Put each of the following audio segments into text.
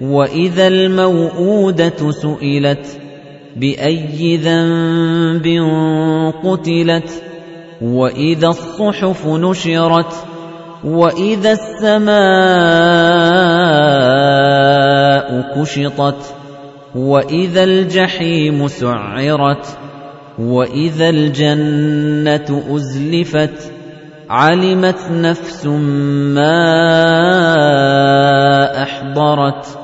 وإذا الموءودة سئلت بأي ذنب قتلت وإذا الصحف نشرت وإذا السماء كشطت وإذا الجحيم سعرت وإذا الجنة أزلفت علمت نفس ما أحضرت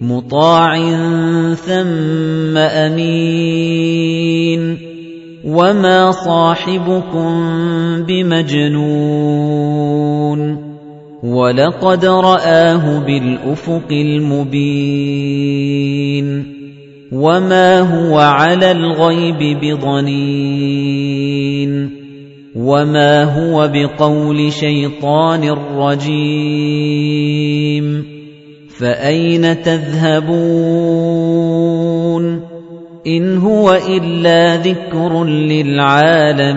مطاع ثم أمين. وما صاحبكم بمجنون. ولقد رآه بالأفق المبين. وما هو على الغيب بضنين. وما هو بقول شيطان رجيم. فأين تذهبون؟ إن هو إلا ذكر للعالمين.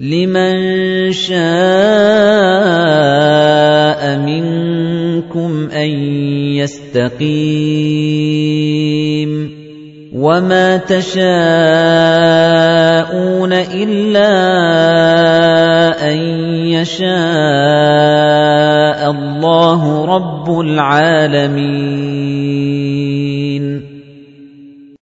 لمن شاء منكم أن يستقيم. وما تشاءون إلا أن يشاء. الله رب العالمين.